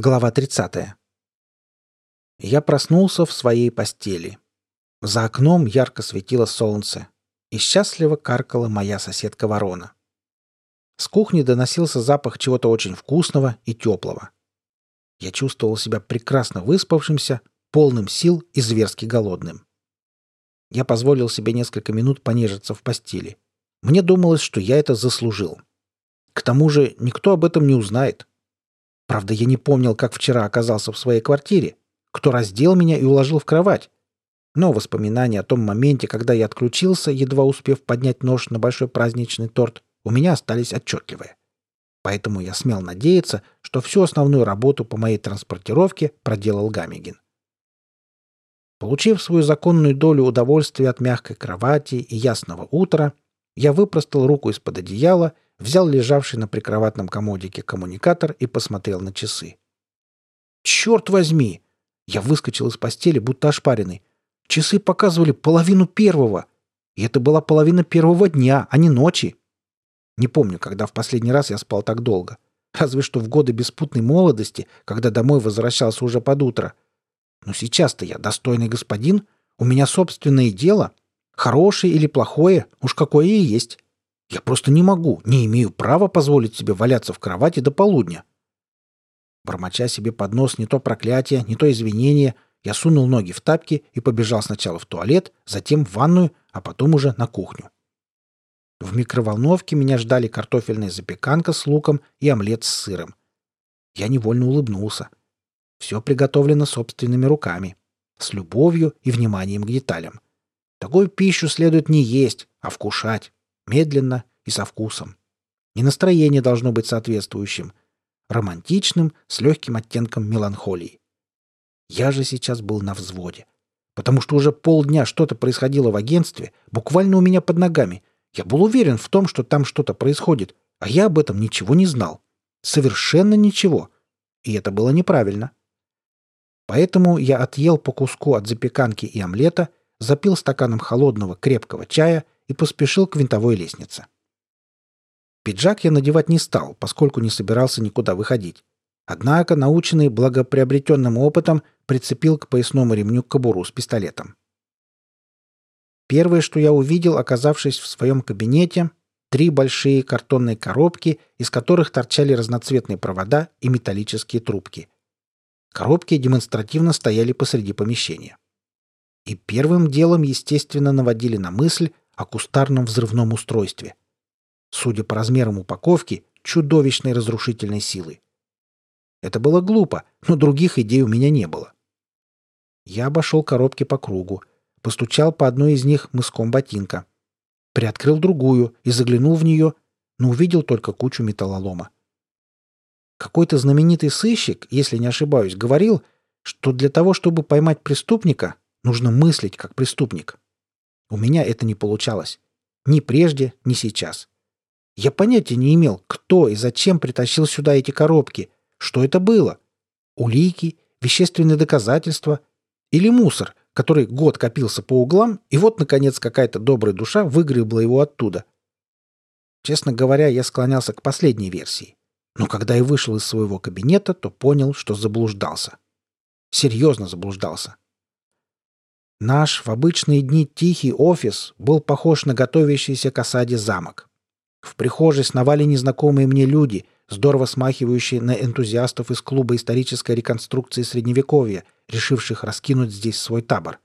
Глава 30. Я проснулся в своей постели. За окном ярко светило солнце, и счастливо каркала моя соседка ворона. С кухни доносился запах чего-то очень вкусного и теплого. Я чувствовал себя прекрасно выспавшимся, полным сил и зверски голодным. Я позволил себе несколько минут понежиться в постели. Мне думалось, что я это заслужил. К тому же никто об этом не узнает. Правда, я не помнил, как вчера оказался в своей квартире, кто раздел меня и уложил в кровать. Но воспоминания о том моменте, когда я отключился, едва успев поднять нож на большой праздничный торт, у меня остались отчетливые. Поэтому я смел надеяться, что всю основную работу по моей транспортировке проделал Гамигин. Получив свою законную долю удовольствия от мягкой кровати и ясного утра, я выпростал руку из-под одеяла — взял лежавший на прикроватном комодике коммуникатор и посмотрел на часы. «Черт возьми!» Я выскочил из постели, будто ошпаренный. Часы показывали половину первого. И это была половина первого дня, а не ночи. Не помню, когда в последний раз я спал так долго. Разве что в годы беспутной молодости, когда домой возвращался уже под утро. Но сейчас-то я достойный господин, у меня собственное дело. Хорошее или плохое, уж какое и есть. Я просто не могу, не имею права позволить себе валяться в кровати до полудня. Бормоча себе под нос не то проклятие, не то извинение, я сунул ноги в тапки и побежал сначала в туалет, затем в ванную, а потом уже на кухню. В микроволновке меня ждали картофельная запеканка с луком и омлет с сыром. Я невольно улыбнулся. Все приготовлено собственными руками, с любовью и вниманием к деталям. Такую пищу следует не есть, а вкушать. Медленно и со вкусом. И настроение должно быть соответствующим. Романтичным, с легким оттенком меланхолии. Я же сейчас был на взводе. Потому что уже полдня что-то происходило в агентстве, буквально у меня под ногами. Я был уверен в том, что там что-то происходит, а я об этом ничего не знал. Совершенно ничего. И это было неправильно. Поэтому я отъел по куску от запеканки и омлета, запил стаканом холодного крепкого чая — и поспешил к винтовой лестнице. Пиджак я надевать не стал, поскольку не собирался никуда выходить. Однако, наученный благоприобретенным опытом, прицепил к поясному ремню кобуру с пистолетом. Первое, что я увидел, оказавшись в своем кабинете, три большие картонные коробки, из которых торчали разноцветные провода и металлические трубки. Коробки демонстративно стояли посреди помещения. И первым делом, естественно, наводили на мысль о кустарном взрывном устройстве. Судя по размерам упаковки, чудовищной разрушительной силы. Это было глупо, но других идей у меня не было. Я обошел коробки по кругу, постучал по одной из них мыском ботинка, приоткрыл другую и заглянул в нее, но увидел только кучу металлолома. Какой-то знаменитый сыщик, если не ошибаюсь, говорил, что для того, чтобы поймать преступника, нужно мыслить как преступник. У меня это не получалось. Ни прежде, ни сейчас. Я понятия не имел, кто и зачем притащил сюда эти коробки, что это было. Улики, вещественные доказательства или мусор, который год копился по углам, и вот, наконец, какая-то добрая душа выгребла его оттуда. Честно говоря, я склонялся к последней версии. Но когда я вышел из своего кабинета, то понял, что заблуждался. Серьезно заблуждался. Наш в обычные дни тихий офис был похож на готовящийся к осаде замок. В прихожей сновали незнакомые мне люди, здорово смахивающие на энтузиастов из клуба исторической реконструкции Средневековья, решивших раскинуть здесь свой табор.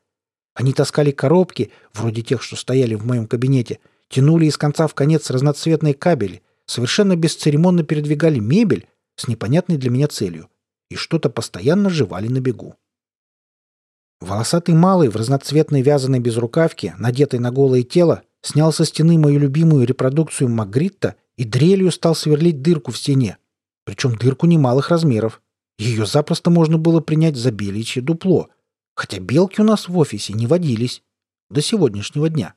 Они таскали коробки, вроде тех, что стояли в моем кабинете, тянули из конца в конец разноцветные кабели, совершенно бесцеремонно передвигали мебель с непонятной для меня целью и что-то постоянно жевали на бегу. Волосатый малый в разноцветной вязаной безрукавке, надетой на голое тело, снял со стены мою любимую репродукцию Магритта и дрелью стал сверлить дырку в стене. Причем дырку немалых размеров. Ее запросто можно было принять за беличье дупло. Хотя белки у нас в офисе не водились. До сегодняшнего дня.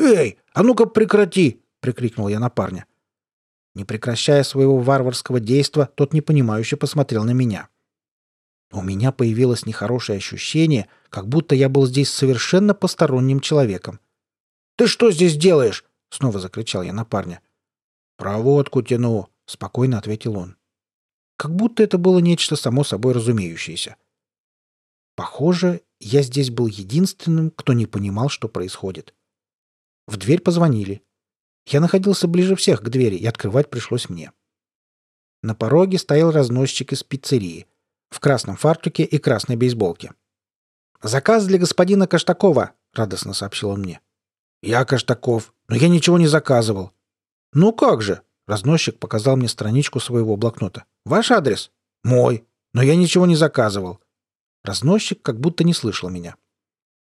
«Эй, а ну-ка прекрати!» — прикрикнул я на парня. Не прекращая своего варварского действа, тот непонимающе посмотрел на меня. У меня появилось нехорошее ощущение, как будто я был здесь совершенно посторонним человеком. «Ты что здесь делаешь?» — снова закричал я на парня. «Проводку тяну», — спокойно ответил он. как будто это было нечто само собой разумеющееся. Похоже, я здесь был единственным, кто не понимал, что происходит. В дверь позвонили. Я находился ближе всех к двери, и открывать пришлось мне. На пороге стоял разносчик из пиццерии в красном фартуке и красной бейсболке. «Заказ для господина Каштакова», — радостно сообщил он мне. «Я Каштаков, но я ничего не заказывал». «Ну как же?» — разносчик показал мне страничку своего блокнота. «Ваш адрес?» «Мой, но я ничего не заказывал». Разносчик как будто не слышал меня.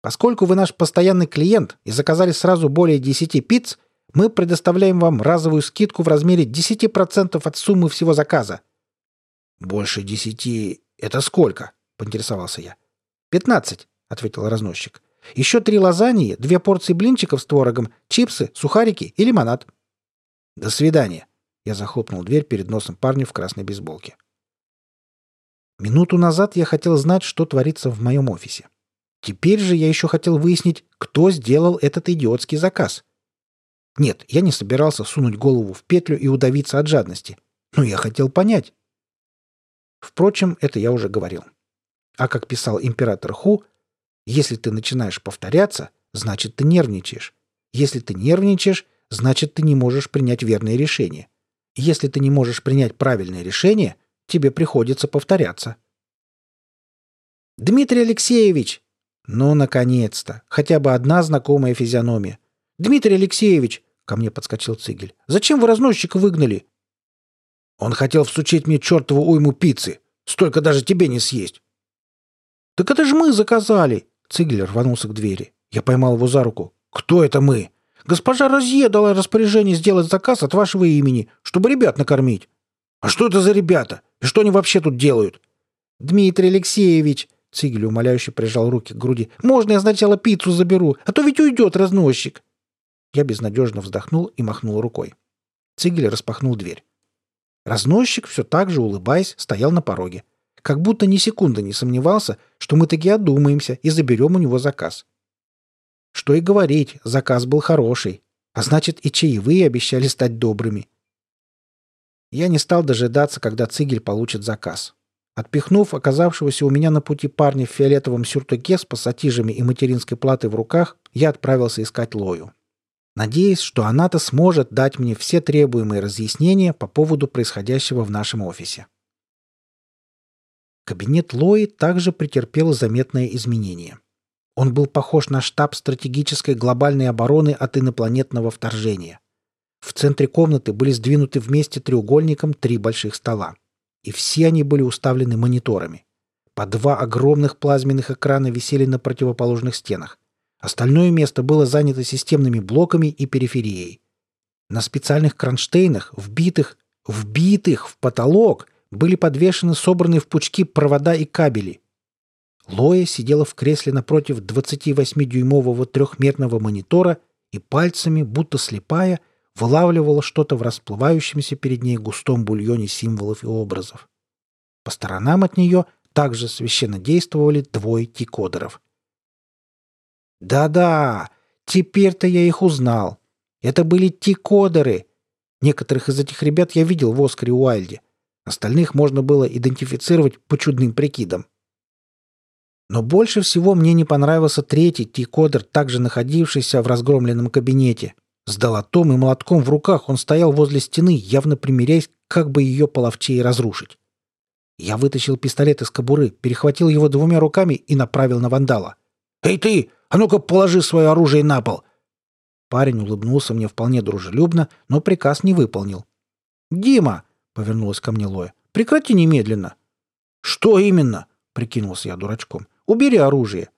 «Поскольку вы наш постоянный клиент и заказали сразу более 10 пиц, мы предоставляем вам разовую скидку в размере 10% от суммы всего заказа». «Больше десяти — это сколько?» — поинтересовался я. «Пятнадцать», — ответил разносчик. «Еще три лазаньи, две порции блинчиков с творогом, чипсы, сухарики и лимонад». «До свидания», — я захлопнул дверь перед носом парня в красной бейсболке. Минуту назад я хотел знать, что творится в моем офисе. Теперь же я еще хотел выяснить, кто сделал этот идиотский заказ. Нет, я не собирался сунуть голову в петлю и удавиться от жадности. Но я хотел понять. Впрочем, это я уже говорил. А как писал император Ху, если ты начинаешь повторяться, значит ты нервничаешь. Если ты нервничаешь, значит ты не можешь принять верное решение. Если ты не можешь принять правильное решение, тебе приходится повторяться. «Дмитрий Алексеевич!» «Ну, наконец-то! Хотя бы одна знакомая физиономия. «Дмитрий Алексеевич!» — ко мне подскочил Цигель. «Зачем вы разносчика выгнали?» «Он хотел всучить мне чертову уйму пиццы. Столько даже тебе не съесть!» «Так это же мы заказали!» Цигель рванулся к двери. Я поймал его за руку. «Кто это мы?» «Госпожа Розье дала распоряжение сделать заказ от вашего имени, чтобы ребят накормить». «А что это за ребята? И что они вообще тут делают?» «Дмитрий Алексеевич!» Цигель умоляюще прижал руки к груди. «Можно я сначала пиццу заберу? А то ведь уйдет разносчик!» Я безнадежно вздохнул и махнул рукой. Цигель распахнул дверь. Разносчик, все так же улыбаясь, стоял на пороге. Как будто ни секунды не сомневался, что мы таки одумаемся и заберем у него заказ. Что и говорить, заказ был хороший. А значит, и чаевые обещали стать добрыми. Я не стал дожидаться, когда Цигель получит заказ. Отпихнув оказавшегося у меня на пути парня в фиолетовом сюртуке с пассатижами и материнской платой в руках, я отправился искать Лою надеясь, что она-то сможет дать мне все требуемые разъяснения по поводу происходящего в нашем офисе. Кабинет Лои также претерпел заметное изменение. Он был похож на штаб стратегической глобальной обороны от инопланетного вторжения. В центре комнаты были сдвинуты вместе треугольником три больших стола. И все они были уставлены мониторами. По два огромных плазменных экрана висели на противоположных стенах. Остальное место было занято системными блоками и периферией. На специальных кронштейнах, вбитых, вбитых в потолок, были подвешены собранные в пучки провода и кабели. Лоя сидела в кресле напротив 28-дюймового трехмерного монитора и пальцами, будто слепая, вылавливала что-то в расплывающемся перед ней густом бульоне символов и образов. По сторонам от нее также священно действовали двое тикодеров — да-да, теперь-то я их узнал. Это были Тикодеры. Некоторых из этих ребят я видел в Оскаре Уайльде. Остальных можно было идентифицировать по чудным прикидам. Но больше всего мне не понравился третий Тикодер, также находившийся в разгромленном кабинете. С долотом и молотком в руках он стоял возле стены, явно примиряясь, как бы ее половчее разрушить. Я вытащил пистолет из кобуры, перехватил его двумя руками и направил на вандала. «Эй ты! А ну-ка, положи свое оружие на пол!» Парень улыбнулся мне вполне дружелюбно, но приказ не выполнил. «Дима!» — повернулась ко мне Лоя. «Прекрати немедленно!» «Что именно?» — прикинулся я дурачком. «Убери оружие!»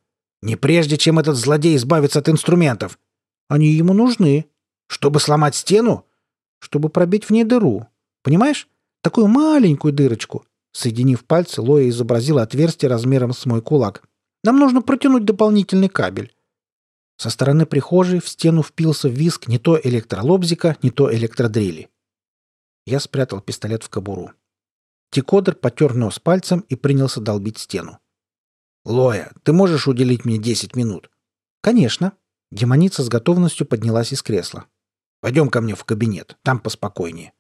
«Не прежде, чем этот злодей избавится от инструментов!» «Они ему нужны!» «Чтобы сломать стену?» «Чтобы пробить в ней дыру. Понимаешь? Такую маленькую дырочку!» Соединив пальцы, Лоя изобразила отверстие размером с мой кулак. Нам нужно протянуть дополнительный кабель. Со стороны прихожей в стену впился виск не то электролобзика, не то электродрели. Я спрятал пистолет в кобуру. Тикодер потер нос пальцем и принялся долбить стену. «Лоя, ты можешь уделить мне десять минут?» «Конечно». Демоница с готовностью поднялась из кресла. «Пойдем ко мне в кабинет, там поспокойнее».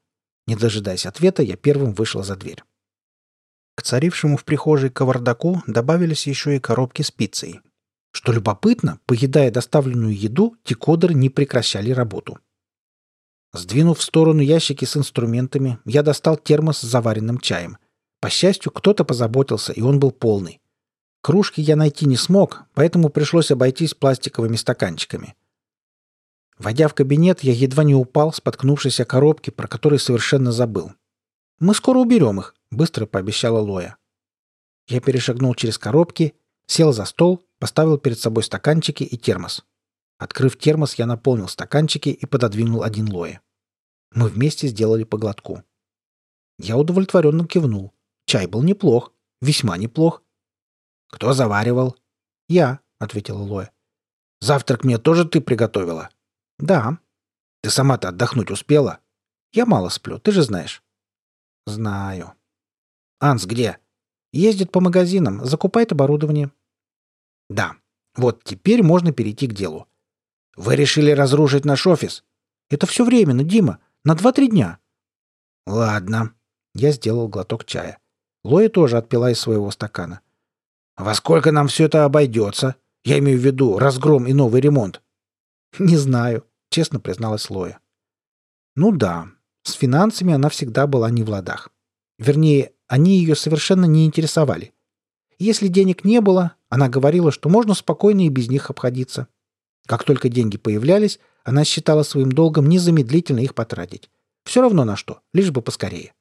Не дожидаясь ответа, я первым вышел за дверь. К царившему в прихожей кавардаку добавились еще и коробки с пиццей. Что любопытно, поедая доставленную еду, декодеры не прекращали работу. Сдвинув в сторону ящики с инструментами, я достал термос с заваренным чаем. По счастью, кто-то позаботился, и он был полный. Кружки я найти не смог, поэтому пришлось обойтись пластиковыми стаканчиками. Войдя в кабинет, я едва не упал, споткнувшись о коробке, про которые совершенно забыл. «Мы скоро уберем их», — быстро пообещала Лоя. Я перешагнул через коробки, сел за стол, поставил перед собой стаканчики и термос. Открыв термос, я наполнил стаканчики и пододвинул один Лое. Мы вместе сделали по глотку. Я удовлетворенно кивнул. Чай был неплох, весьма неплох. «Кто заваривал?» «Я», — ответила Лоя. «Завтрак мне тоже ты приготовила?» «Да». «Ты сама-то отдохнуть успела?» «Я мало сплю, ты же знаешь». «Знаю». «Анс где?» «Ездит по магазинам, закупает оборудование». «Да. Вот теперь можно перейти к делу. Вы решили разрушить наш офис?» «Это все временно, Дима. На два-три дня». «Ладно». Я сделал глоток чая. Лоя тоже отпила из своего стакана. «Во сколько нам все это обойдется? Я имею в виду разгром и новый ремонт». «Не знаю», — честно призналась Лоя. «Ну да, с финансами она всегда была не в ладах. Вернее, они ее совершенно не интересовали. Если денег не было, она говорила, что можно спокойно и без них обходиться. Как только деньги появлялись, она считала своим долгом незамедлительно их потратить. Все равно на что, лишь бы поскорее.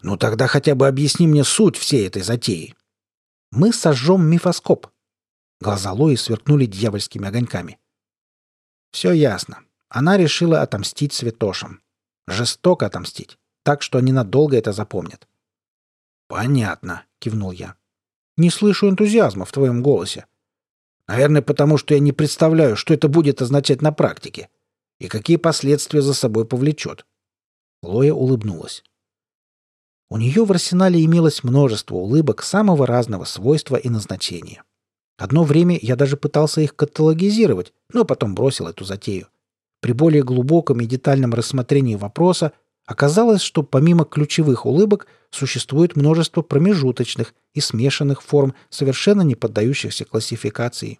«Ну тогда хотя бы объясни мне суть всей этой затеи». «Мы сожжем мифоскоп». Глаза Лои сверкнули дьявольскими огоньками. «Все ясно. Она решила отомстить святошам. Жестоко отомстить, так что они надолго это запомнят». «Понятно», — кивнул я. «Не слышу энтузиазма в твоем голосе. Наверное, потому что я не представляю, что это будет означать на практике и какие последствия за собой повлечет. Лоя улыбнулась. У нее в арсенале имелось множество улыбок самого разного свойства и назначения. Одно время я даже пытался их каталогизировать, но потом бросил эту затею. При более глубоком и детальном рассмотрении вопроса оказалось, что помимо ключевых улыбок существует множество промежуточных и смешанных форм, совершенно не поддающихся классификации.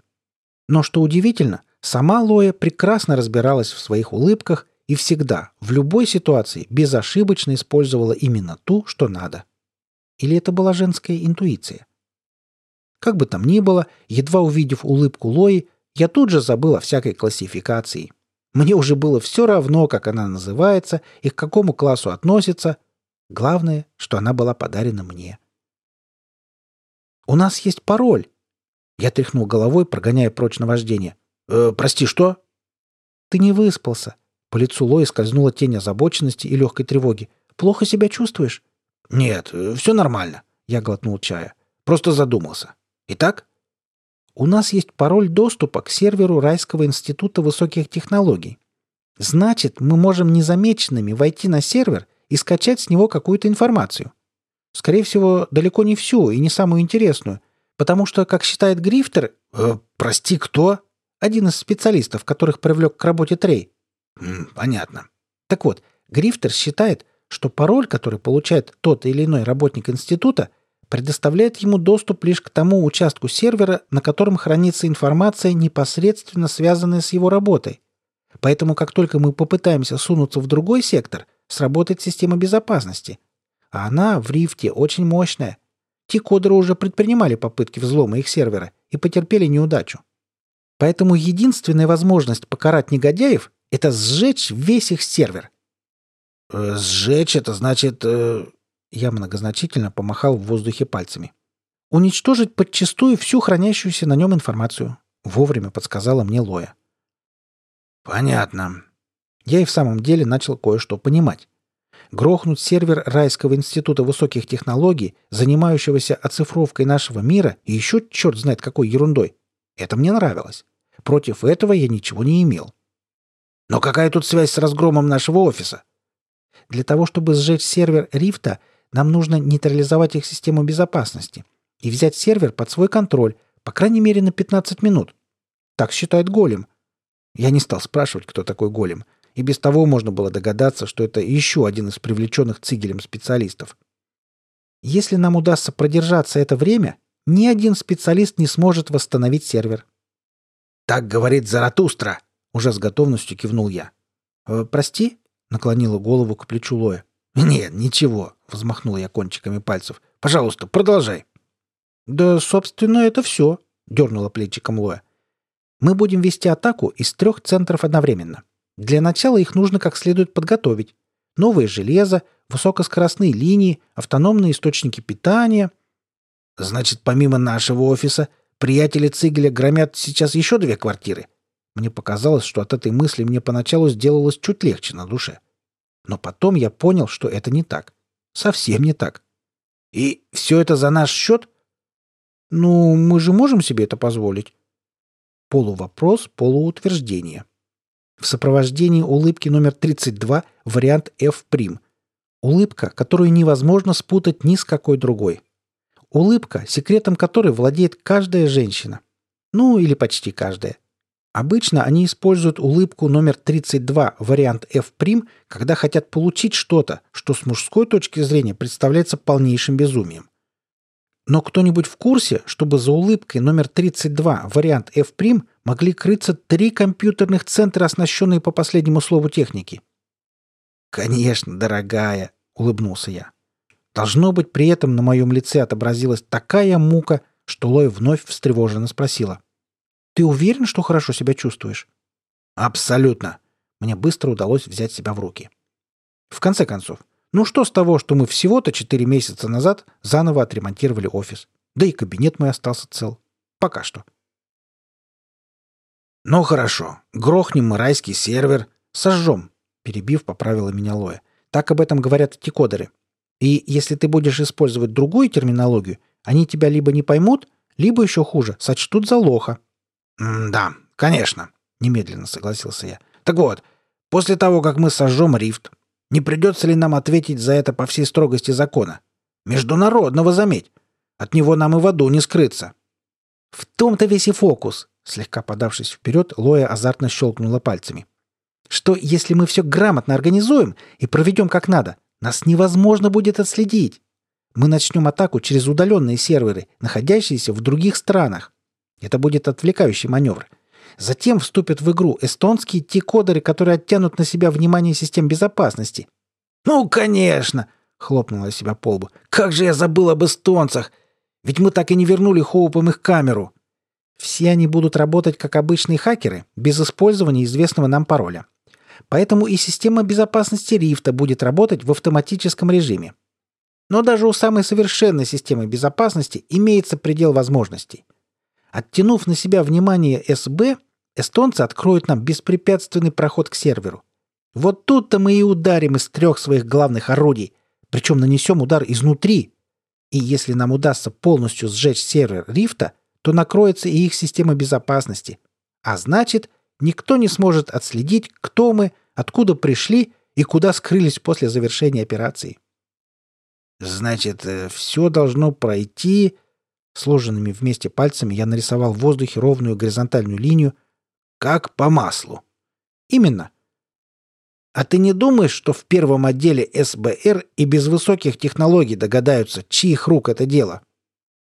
Но что удивительно, сама Лоя прекрасно разбиралась в своих улыбках и всегда, в любой ситуации, безошибочно использовала именно ту, что надо. Или это была женская интуиция? Как бы там ни было, едва увидев улыбку Лои, я тут же забыл о всякой классификации. Мне уже было все равно, как она называется и к какому классу относится. Главное, что она была подарена мне. «У нас есть пароль!» Я тряхнул головой, прогоняя прочь наваждение. «Э, «Прости, что?» «Ты не выспался». По лицу Лои скользнула тень озабоченности и легкой тревоги. «Плохо себя чувствуешь?» «Нет, э, все нормально». Я глотнул чая. «Просто задумался. Итак?» «У нас есть пароль доступа к серверу Райского института высоких технологий. Значит, мы можем незамеченными войти на сервер и скачать с него какую-то информацию. Скорее всего, далеко не всю и не самую интересную, потому что, как считает Грифтер... Э, прости, кто? Один из специалистов, которых привлек к работе Трей. Понятно. Так вот, Грифтер считает, что пароль, который получает тот или иной работник института, предоставляет ему доступ лишь к тому участку сервера, на котором хранится информация, непосредственно связанная с его работой. Поэтому как только мы попытаемся сунуться в другой сектор, сработает система безопасности – а она в рифте очень мощная. Те кодеры уже предпринимали попытки взлома их сервера и потерпели неудачу. Поэтому единственная возможность покарать негодяев — это сжечь весь их сервер. «Э, «Сжечь — это значит...» э... Я многозначительно помахал в воздухе пальцами. «Уничтожить подчистую всю хранящуюся на нем информацию», — вовремя подсказала мне Лоя. «Понятно». Я и в самом деле начал кое-что понимать. Грохнуть сервер Райского института высоких технологий, занимающегося оцифровкой нашего мира и еще черт знает какой ерундой. Это мне нравилось. Против этого я ничего не имел. Но какая тут связь с разгромом нашего офиса? Для того, чтобы сжечь сервер Рифта, нам нужно нейтрализовать их систему безопасности и взять сервер под свой контроль, по крайней мере, на 15 минут. Так считает Голем. Я не стал спрашивать, кто такой Голем — и без того можно было догадаться, что это еще один из привлеченных Цигелем специалистов. Если нам удастся продержаться это время, ни один специалист не сможет восстановить сервер. Так говорит Заратустра, уже с готовностью кивнул я. «Э, прости? наклонила голову к плечу Лоя. Нет, ничего, взмахнул я кончиками пальцев. Пожалуйста, продолжай. Да, собственно, это все, дернула плечиком Лоя. Мы будем вести атаку из трех центров одновременно. Для начала их нужно как следует подготовить. Новое железо, высокоскоростные линии, автономные источники питания. Значит, помимо нашего офиса, приятели Цигеля громят сейчас еще две квартиры. Мне показалось, что от этой мысли мне поначалу сделалось чуть легче на душе. Но потом я понял, что это не так. Совсем не так. И все это за наш счет? Ну, мы же можем себе это позволить. Полувопрос, полуутверждение. В сопровождении улыбки номер 32 вариант F'. Улыбка, которую невозможно спутать ни с какой другой. Улыбка, секретом которой владеет каждая женщина. Ну, или почти каждая. Обычно они используют улыбку номер 32, вариант F', когда хотят получить что-то, что с мужской точки зрения представляется полнейшим безумием. Но кто-нибудь в курсе, чтобы за улыбкой номер 32, вариант F', могли крыться три компьютерных центра, оснащенные по последнему слову техники? «Конечно, дорогая», — улыбнулся я. Должно быть, при этом на моем лице отобразилась такая мука, что Лой вновь встревоженно спросила. Ты уверен, что хорошо себя чувствуешь? Абсолютно. Мне быстро удалось взять себя в руки. В конце концов, ну что с того, что мы всего-то четыре месяца назад заново отремонтировали офис? Да и кабинет мой остался цел. Пока что. Ну хорошо. Грохнем мы райский сервер. Сожжем. Перебив, поправила меня Лоя. Так об этом говорят эти кодеры. И если ты будешь использовать другую терминологию, они тебя либо не поймут, либо еще хуже, сочтут за лоха. «Да, конечно», — немедленно согласился я. «Так вот, после того, как мы сожжем рифт, не придется ли нам ответить за это по всей строгости закона? Международного, заметь. От него нам и в аду не скрыться». «В том-то весь и фокус», — слегка подавшись вперед, Лоя азартно щелкнула пальцами. «Что, если мы все грамотно организуем и проведем как надо, нас невозможно будет отследить. Мы начнем атаку через удаленные серверы, находящиеся в других странах. Это будет отвлекающий маневр. Затем вступят в игру эстонские T-кодеры, которые оттянут на себя внимание систем безопасности. «Ну, конечно!» — хлопнула себя по лбу. «Как же я забыл об эстонцах! Ведь мы так и не вернули Хоупам их камеру!» Все они будут работать как обычные хакеры, без использования известного нам пароля. Поэтому и система безопасности рифта будет работать в автоматическом режиме. Но даже у самой совершенной системы безопасности имеется предел возможностей. Оттянув на себя внимание СБ, эстонцы откроют нам беспрепятственный проход к серверу. Вот тут-то мы и ударим из трех своих главных орудий, причем нанесем удар изнутри. И если нам удастся полностью сжечь сервер рифта, то накроется и их система безопасности. А значит, никто не сможет отследить, кто мы, откуда пришли и куда скрылись после завершения операции. Значит, э, все должно пройти Сложенными вместе пальцами я нарисовал в воздухе ровную горизонтальную линию, как по маслу. Именно. А ты не думаешь, что в первом отделе СБР и без высоких технологий догадаются, чьих рук это дело?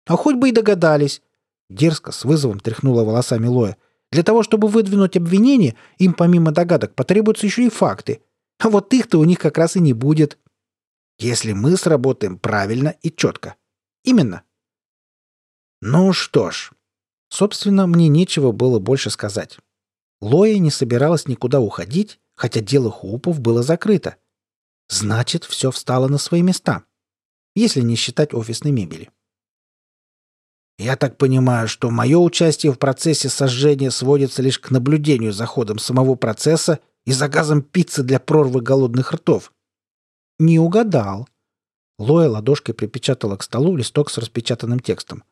А хоть бы и догадались. Дерзко с вызовом тряхнула волосами Лоя. Для того, чтобы выдвинуть обвинение, им помимо догадок потребуются еще и факты. А вот их-то у них как раз и не будет. Если мы сработаем правильно и четко. Именно. Ну что ж, собственно, мне нечего было больше сказать. Лоя не собиралась никуда уходить, хотя дело Хупов было закрыто. Значит, все встало на свои места, если не считать офисной мебели. Я так понимаю, что мое участие в процессе сожжения сводится лишь к наблюдению за ходом самого процесса и заказом пиццы для прорвы голодных ртов. Не угадал. Лоя ладошкой припечатала к столу листок с распечатанным текстом.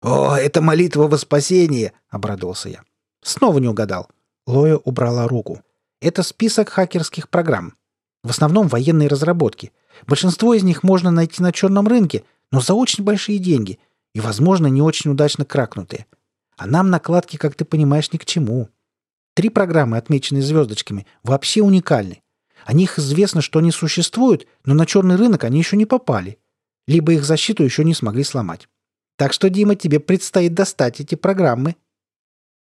«О, это молитва во спасение!» — обрадовался я. Снова не угадал. Лоя убрала руку. Это список хакерских программ. В основном военные разработки. Большинство из них можно найти на черном рынке, но за очень большие деньги и, возможно, не очень удачно кракнутые. А нам накладки, как ты понимаешь, ни к чему. Три программы, отмеченные звездочками, вообще уникальны. О них известно, что они существуют, но на черный рынок они еще не попали. либо их защиту еще не смогли сломать. Так что, Дима, тебе предстоит достать эти программы.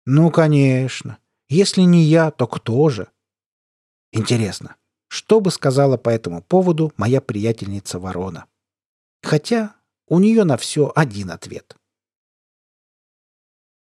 Ну, конечно. Если не я, то кто же? Интересно, что бы сказала по этому поводу моя приятельница Ворона? Хотя у нее на все один ответ.